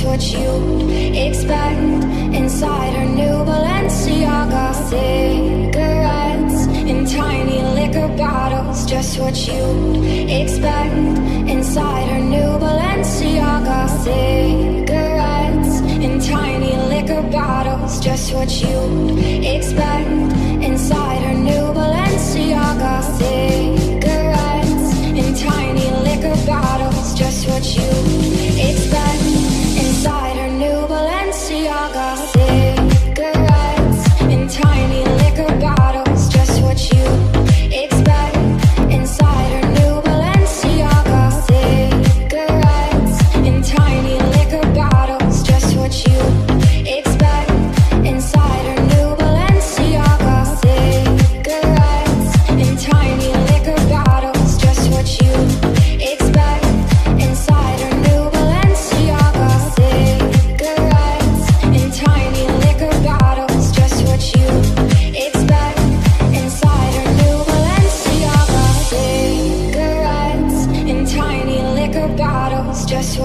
just what you expect. Inside her new Balenciaga cigarettes in tiny liquor bottles, just what you expect. Inside her new Balenciaga cigarettes in tiny liquor bottles, just what you expect. Inside her new Balenciaga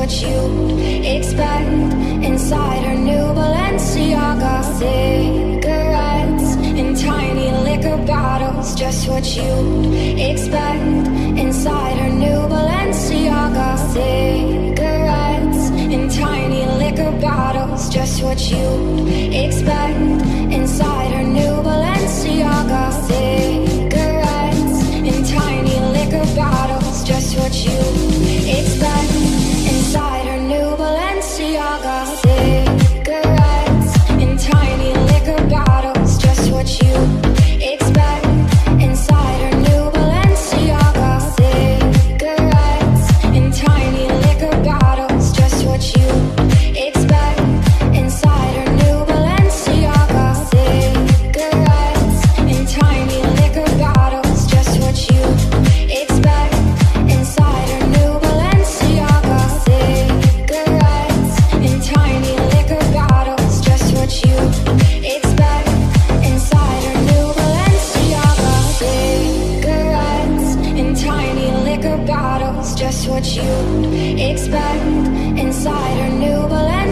what you expect. Inside her new Balenciaga cigarettes in tiny liquor bottles, just what you expect. Inside her new Balenciaga cigarettes in tiny liquor bottles, just what you expect. Inside her new Balenciaga cigarettes in tiny liquor bottles, just what you expect. Cigarettes in tiny liquor bottles, just what you just what you'd expect inside her new balance.